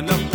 enough.